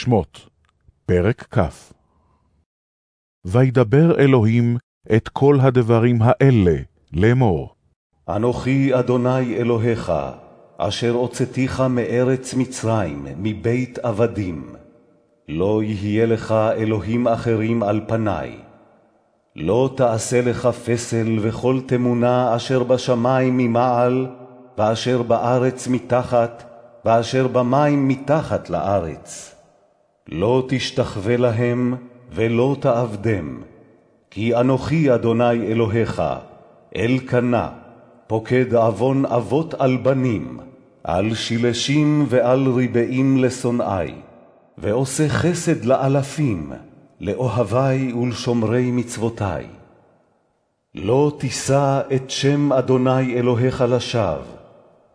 שמות, פרק כ. וידבר אלוהים את כל הדברים האלה לאמור. אנוכי אדוני אלוהיך, אשר הוצאתיך מארץ מצרים, מבית עבדים. לא יהיה לך אלוהים אחרים על פני. לא תעשה לך פסל וכל תמונה אשר בשמים ממעל, ואשר בארץ מתחת, ואשר במים מתחת לארץ. לא תשתחווה להם ולא תעבדם, כי אנוכי אדוני אלוהיך, אלקנה, פוקד עוון אבות על בנים, על שילשים ועל ריבעים לשונאי, ועושה חסד לאלפים, לאוהבי ולשומרי מצוותי. לא תישא את שם אדוני אלוהיך לשווא,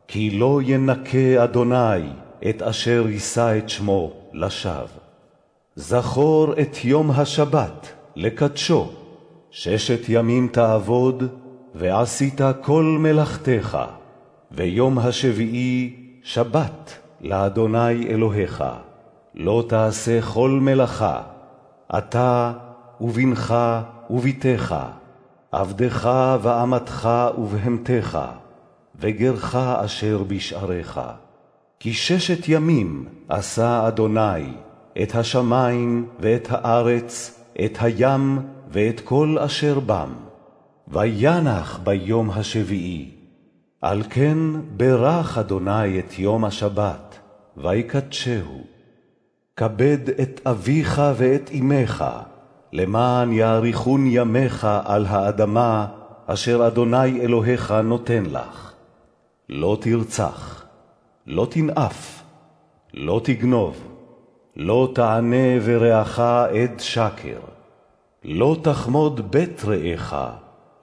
כי לא ינקה אדוני את אשר יישא את שמו לשווא. זכור את יום השבת לקדשו, ששת ימים תעבוד, ועשית כל מלאכתך, ויום השביעי שבת לאדוני אלוהיך. לא תעשה כל מלאכה, אתה ובנך ובתך, עבדך ואמתך ובהמתך, וגרך אשר בשעריך. כי ששת ימים עשה אדוני את השמים ואת הארץ, את הים ואת כל אשר בם, וינח ביום השביעי. על כן ברך אדוני את יום השבת, ויקדשהו. כבד את אביך ואת אמך, למען יאריכון ימיך על האדמה אשר אדוני אלוהיך נותן לך. לא תרצח, לא תנאף, לא תגנוב, לא תענה ורעך עד שקר. לא תחמוד בית רעך,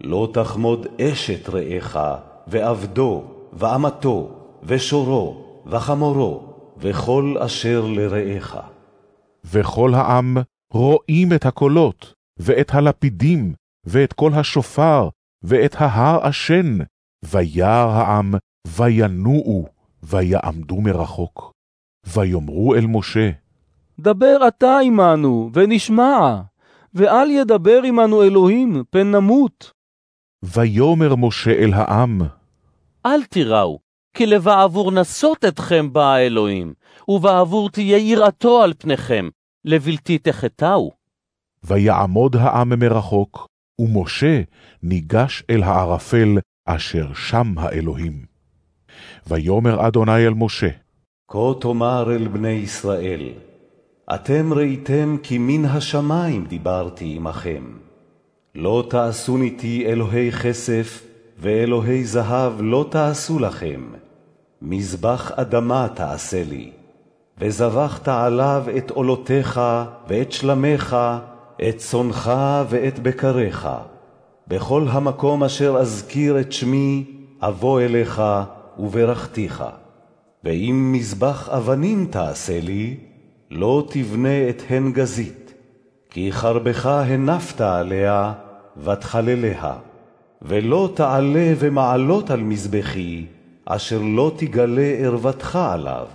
לא תחמוד אשת רעך, ועבדו, ואמתו, ושורו, וחמורו, וכל אשר לרעך. וכל העם רואים את הקולות, ואת הלפידים, ואת כל השופר, ואת ההר עשן, וירא העם, וינועו, ויעמדו מרחוק. ויאמרו אל משה, דבר אתה עמנו, ונשמע, ואל ידבר עמנו אלוהים, פן נמות. ויאמר משה אל העם, אל תיראו, כי לבעבור נסות אתכם בא האלוהים, ובעבור תהיה יראתו על פניכם, לבלתי תחטאו. ויעמוד העם מרחוק, ומשה ניגש אל הערפל אשר שם האלוהים. ויאמר אדוני אל משה, כה תאמר אל בני ישראל, אתם ראיתם כי מן השמים דיברתי עמכם. לא תעשו איתי אלוהי כסף, ואלוהי זהב לא תעשו לכם. מזבח אדמה תעשה לי, וזבחת עליו את עולותיך ואת שלמיך, את צונך ואת בקריך. בכל המקום אשר אזכיר את שמי, אבוא אליך וברכתיך. ואם מזבח אבנים תעשה לי, לא תבנה את הן גזית, כי חרבך הנפת עליה, ותחלליה. ולא תעלה ומעלות על מזבחי, אשר לא תגלה ערוותך עליו.